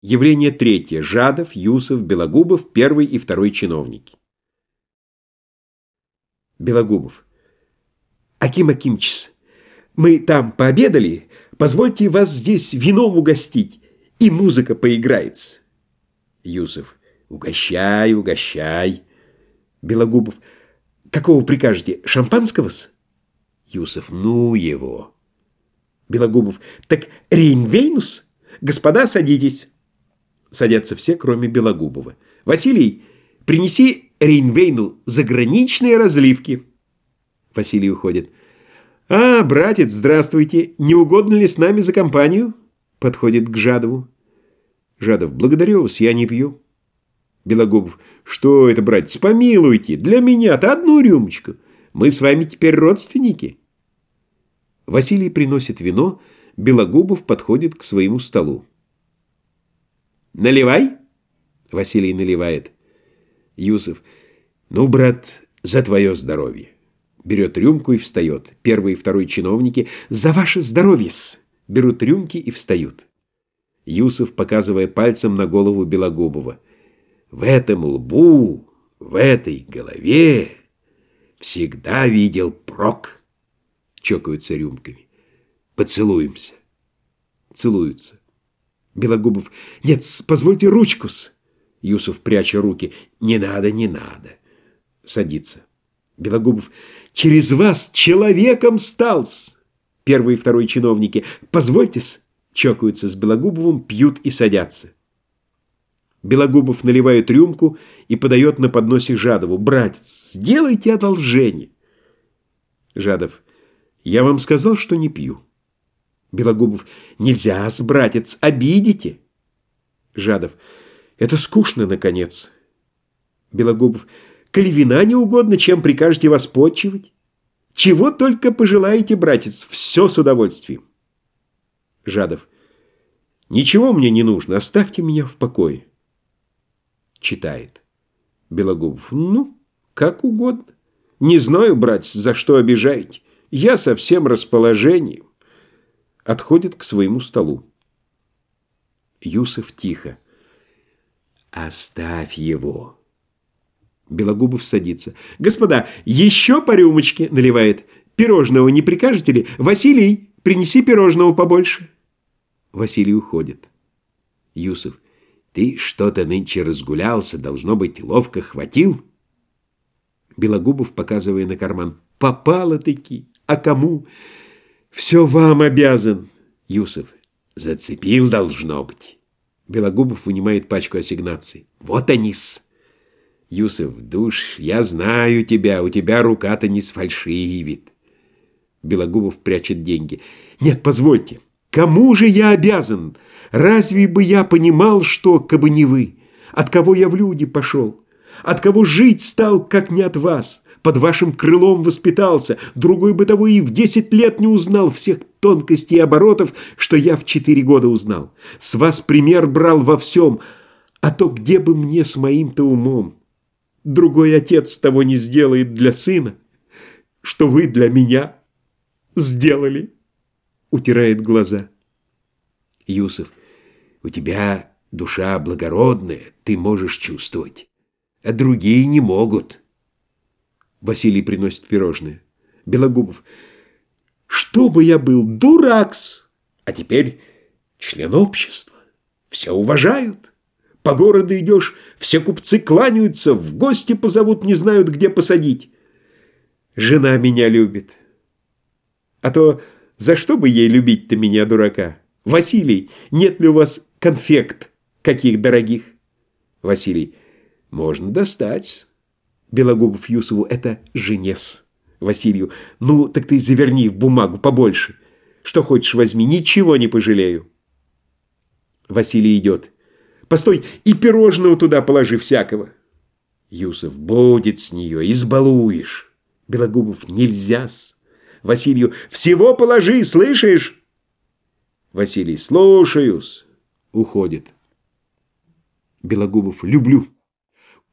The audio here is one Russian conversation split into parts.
Явление третье. Жадов, Юсов, Белогубов, первый и второй чиновники. Белогубов. Аким Акимчис, мы там пообедали, позвольте вас здесь вином угостить, и музыка поиграется. Юсов. Угощай, угощай. Белогубов. Какого прикажете, шампанского-с? Юсов. Ну его. Белогубов. Так Рейнвейнус? Господа, садитесь. Садятся все, кроме Белогубова. «Василий, принеси Рейнвейну заграничные разливки». Василий уходит. «А, братец, здравствуйте. Не угодно ли с нами за компанию?» Подходит к Жадову. Жадов, благодарю вас, я не пью. Белогубов, что это, братец, помилуйте, для меня-то одну рюмочку. Мы с вами теперь родственники. Василий приносит вино, Белогубов подходит к своему столу. «Наливай!» Василий наливает. Юсов. «Ну, брат, за твое здоровье!» Берет рюмку и встает. Первый и второй чиновники «За ваше здоровье-с!» Берут рюмки и встают. Юсов, показывая пальцем на голову Белогубова. «В этом лбу, в этой голове всегда видел прок!» Чокаются рюмками. «Поцелуемся!» Целуются. Белогубов. «Нет, позвольте ручку-с». Юсов, пряча руки. «Не надо, не надо». Садится. Белогубов. «Через вас человеком стал-с». Первый и второй чиновники. «Позвольте-с». Чокаются с Белогубовым, пьют и садятся. Белогубов наливает рюмку и подает на подносе Жадову. «Братец, сделайте одолжение». Жадов. «Я вам сказал, что не пью». Белогубов. Нельзя-с, братец, обидите. Жадов. Это скучно, наконец. Белогубов. Коли вина не угодно, чем прикажете воспотчивать? Чего только пожелаете, братец, все с удовольствием. Жадов. Ничего мне не нужно, оставьте меня в покое. Читает. Белогубов. Ну, как угодно. Не знаю, братец, за что обижаете. Я совсем расположением отходит к своему столу. Юсов тихо. «Оставь его!» Белогубов садится. «Господа, еще по рюмочке!» — наливает. «Пирожного не прикажете ли? Василий, принеси пирожного побольше!» Василий уходит. Юсов. «Ты что-то нынче разгулялся, должно быть, ловко хватил?» Белогубов, показывая на карман. «Попало-таки! А кому?» Все вам обязан, Юсов. Зацепил, должно быть. Белогубов вынимает пачку ассигнаций. Вот они-с. Юсов, душ, я знаю тебя, у тебя рука-то не сфальшивит. Белогубов прячет деньги. Нет, позвольте, кому же я обязан? Разве бы я понимал, что, кабы не вы? От кого я в люди пошел? От кого жить стал, как не от вас? Под вашим крылом воспитался, другой бытовой и в десять лет не узнал всех тонкостей и оборотов, что я в четыре года узнал. С вас пример брал во всем, а то где бы мне с моим-то умом? Другой отец того не сделает для сына, что вы для меня сделали, утирает глаза. Юсов, у тебя душа благородная, ты можешь чувствовать, а другие не могут. Василий приносит пирожные. Белогубов. Что бы я был, дуракс! А теперь член общества. Все уважают. По городу идешь, все купцы кланяются, в гости позовут, не знают, где посадить. Жена меня любит. А то за что бы ей любить-то меня, дурака? Василий, нет ли у вас конфект каких дорогих? Василий, можно достать. Белогубов Юсову это женес. Василию, ну, так ты заверни в бумагу побольше. Что хочешь возьми, ничего не пожалею. Василий идет. Постой, и пирожного туда положи всякого. Юсов, будет с нее, избалуешь. Белогубов, нельзя-с. Василию, всего положи, слышишь? Василий, слушаюсь. Уходит. Белогубов, люблю.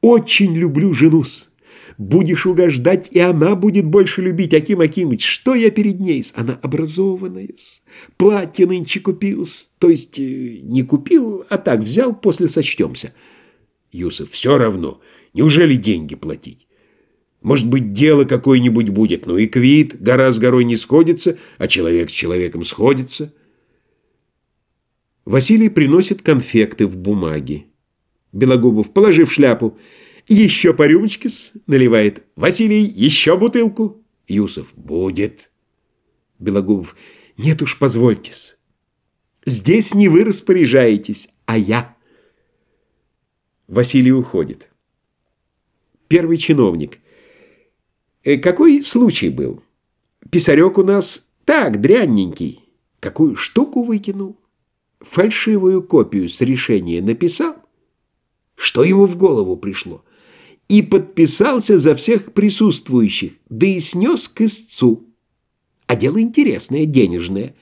Очень люблю жену-с. Будешь угождать, и она будет больше любить, Аким Акимыч. Что я перед ней? Она образованная, платье нынче купил, то есть э, не купил, а так взял, после сочтемся. Юсов, все равно. Неужели деньги платить? Может быть, дело какое-нибудь будет, ну и квит, гора с горой не сходится, а человек с человеком сходится. Василий приносит конфекты в бумаге. Белогубов, положив шляпу, еще по рюмочке наливает. Василий, еще бутылку. Юсов, будет. Белогубов, нет уж, позвольте-с. Здесь не вы распоряжаетесь, а я. Василий уходит. Первый чиновник. «Э, какой случай был? Писарек у нас так, дрянненький. Какую штуку выкинул? Фальшивую копию с решения написал? Что ему в голову пришло? И подписался за всех присутствующих, да и снес к истцу. А дело интересное, денежное.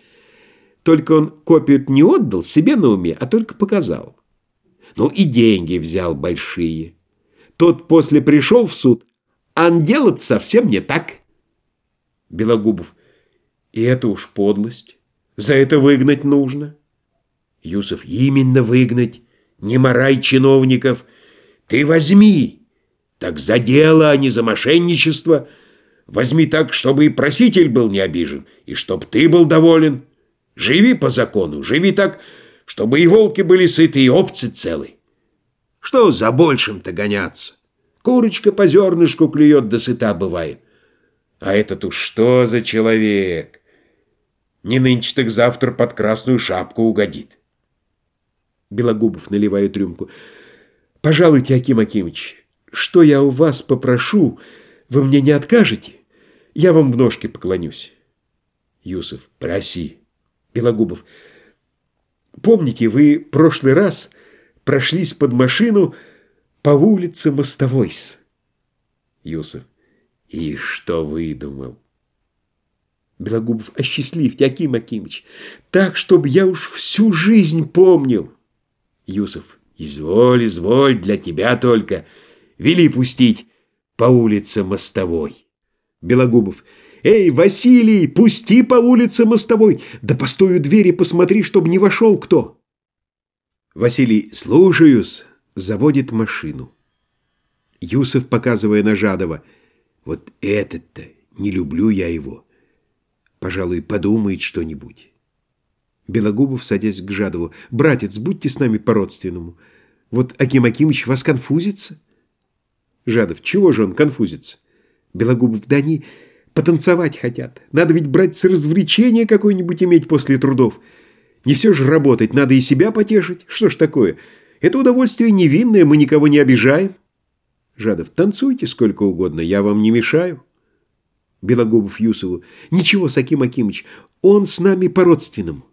Только он копию не отдал себе на уме, а только показал. Ну и деньги взял большие. Тот после пришел в суд, а делать совсем не так. Белогубов. И это уж подлость. За это выгнать нужно. Юсов. Именно выгнать. Не морай чиновников. Ты возьми. Так за дело, а не за мошенничество. Возьми так, чтобы и проситель был не обижен, и чтоб ты был доволен. Живи по закону, живи так, чтобы и волки были сыты, и овцы целы. Что за большим-то гоняться? Курочка по зернышку клюет, до сыта бывает. А этот уж что за человек? Не нынче, так завтра под красную шапку угодит. Белогубов наливает рюмку. «Пожалуйте, Аким Акимыч, что я у вас попрошу, вы мне не откажете? Я вам в ножки поклонюсь». Юсов, проси. Белогубов, Помните, вы прошлый раз прошлись под машину по улице Мостовой -с? Юсов. И что выдумал? Белогубов, осчастливьте, Аким Акимыч, так, чтобы я уж всю жизнь помнил. Юсов. Изволь, изволь, для тебя только. Вели пустить по улице Мостовой. Белогубов. «Эй, Василий, пусти по улице мостовой! Да постой у двери, посмотри, чтоб не вошел кто!» Василий, слушаюсь, заводит машину. Юсов, показывая на Жадова, «Вот этот-то, не люблю я его. Пожалуй, подумает что-нибудь». Белогубов, садясь к Жадову, «Братец, будьте с нами по-родственному. Вот Аким Акимыч вас конфузится?» Жадов, «Чего же он конфузится?» Белогубов, «Да они...» Потанцевать хотят. Надо ведь брать с развлечения какое-нибудь иметь после трудов. Не все же работать, надо и себя потешить. Что ж такое? Это удовольствие невинное, мы никого не обижаем. Жадов, танцуйте сколько угодно, я вам не мешаю. Белогубов Юсову. Ничего, Саким Акимыч, он с нами по-родственному.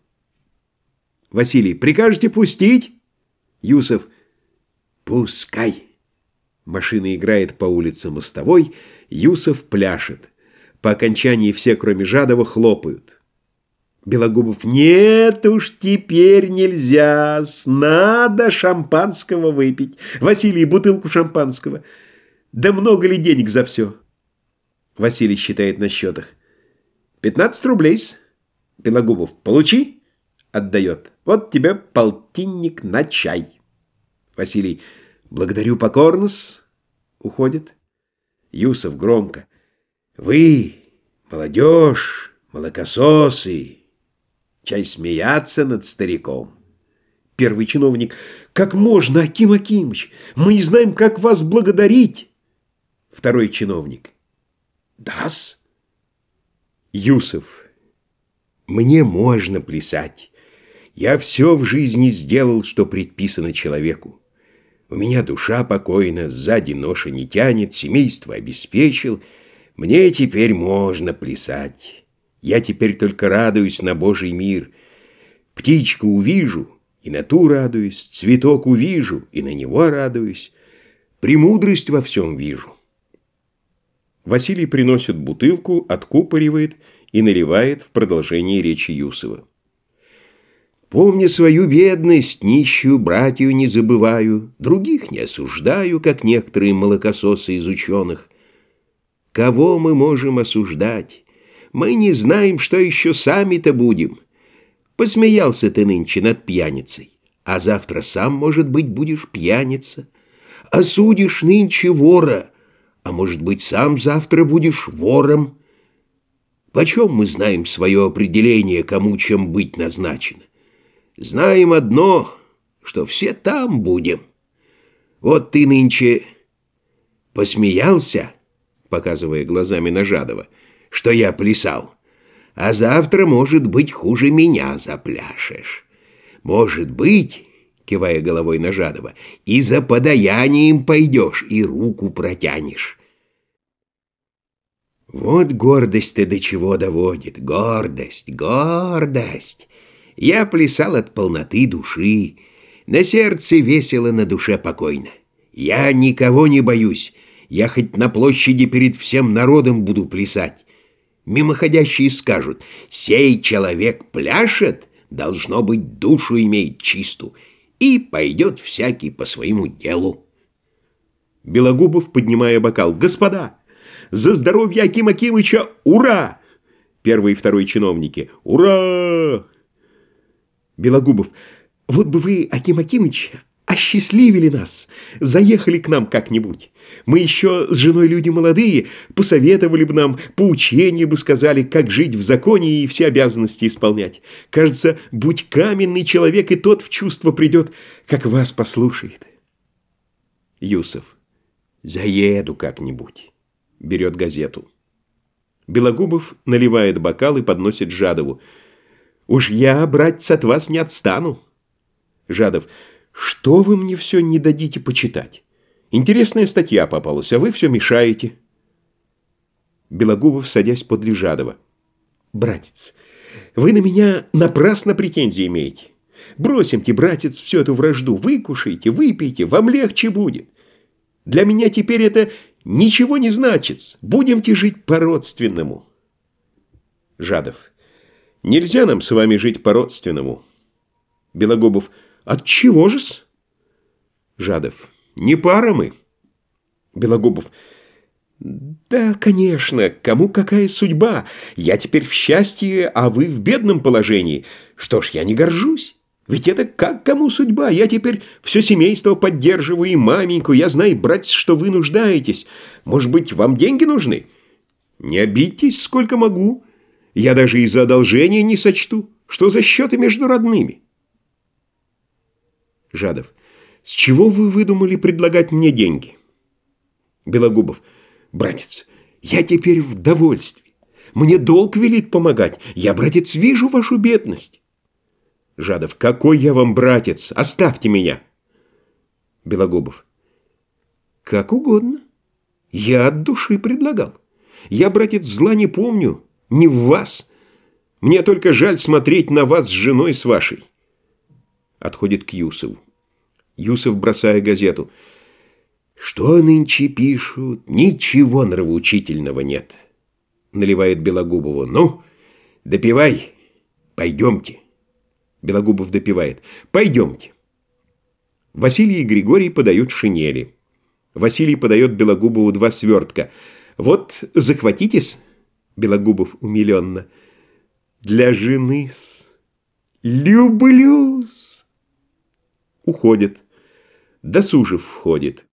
Василий, прикажете пустить? Юсов. Пускай. Машина играет по улице Мостовой, Юсов пляшет. По окончании все, кроме Жадова, хлопают. Белогубов, нет уж теперь нельзя, надо шампанского выпить. Василий, бутылку шампанского. Да много ли денег за все? Василий считает на счетах. Пятнадцать рублей -с. Белогубов, получи. Отдает. Вот тебе полтинник на чай. Василий, благодарю покорно-с. Уходит. Юсов громко. Вы, молодежь, молокососы, чай смеяться над стариком. Первый чиновник. Как можно, Аким Акимыч? Мы не знаем, как вас благодарить. Второй чиновник. Дас? Юсов. Мне можно плясать. Я все в жизни сделал, что предписано человеку. У меня душа покойна, сзади ноша не тянет, семейство обеспечил — мне теперь можно плясать. Я теперь только радуюсь на Божий мир. Птичку увижу, и на ту радуюсь, цветок увижу, и на него радуюсь. Премудрость во всем вижу. Василий приносит бутылку, откупоривает и наливает в продолжении речи Юсова. Помня свою бедность, нищую братью не забываю, других не осуждаю, как некоторые молокососы из ученых – Кого мы можем осуждать? Мы не знаем, что еще сами-то будем. Посмеялся ты нынче над пьяницей, а завтра сам, может быть, будешь пьяница. Осудишь нынче вора, а может быть, сам завтра будешь вором. Почем мы знаем свое определение, кому чем быть назначено? Знаем одно, что все там будем. Вот ты нынче посмеялся, показывая глазами на Жадова, что я плясал, а завтра, может быть, хуже меня запляшешь. Может быть, кивая головой на Жадова, и за подаянием пойдешь, и руку протянешь. Вот гордость-то до чего доводит. Гордость, гордость. Я плясал от полноты души. На сердце весело, на душе покойно. Я никого не боюсь. Я хоть на площади перед всем народом буду плясать. Мимоходящие скажут, сей человек пляшет, должно быть, душу имеет чистую, и пойдет всякий по своему делу. Белогубов, поднимая бокал, «Господа!» За здоровье Аким Акимыча! Ура!» Первый и второй чиновники. «Ура!» Белогубов. «Вот бы вы, Аким Акимыч, осчастливили нас, заехали к нам как-нибудь. Мы еще с женой люди молодые, посоветовали бы нам, поучения бы сказали, как жить в законе и все обязанности исполнять. Кажется, будь каменный человек, и тот в чувство придет, как вас послушает». Юсов. «Заеду как-нибудь» берет газету. Белогубов наливает бокал и подносит Жадову. «Уж я, братец, от вас не отстану». Жадов. «Что вы мне все не дадите почитать? Интересная статья попалась, а вы все мешаете». Белогубов, садясь подле Жадова. «Братец, вы на меня напрасно претензии имеете. Бросимте, братец, всю эту вражду, выкушайте, выпейте, вам легче будет. Для меня теперь это ничего не значит. Будемте жить по-родственному. Жадов. Нельзя нам с вами жить по-родственному. Белогубов. От чего же-с? Жадов. Не пара мы. Белогубов. Да, конечно, кому какая судьба. Я теперь в счастье, а вы в бедном положении. Что ж, я не горжусь. Ведь это как кому судьба? Я теперь все семейство поддерживаю и маменьку. Я знаю, братец, что вы нуждаетесь. Может быть, вам деньги нужны? Не обидьтесь, сколько могу. Я даже и за одолжение не сочту. Что за счеты между родными? Жадов. С чего вы выдумали предлагать мне деньги? Белогубов. Братец, я теперь в довольстве. Мне долг велит помогать. Я, братец, вижу вашу бедность. Жадов. Какой я вам братец? Оставьте меня. Белогубов. Как угодно. Я от души предлагал. Я, братец, зла не помню. Не в вас. Мне только жаль смотреть на вас с женой с вашей. Отходит к Юсову. Юсов, бросая газету. Что нынче пишут? Ничего нравоучительного нет. Наливает Белогубову. Ну, допивай. Пойдемте. Белогубов допивает. «Пойдемте». Василий и Григорий подают шинели. Василий подает Белогубову два свертка. «Вот, захватитесь». Белогубов умиленно. «Для жены-с. Люблю-с». Уходит. Досужев входит.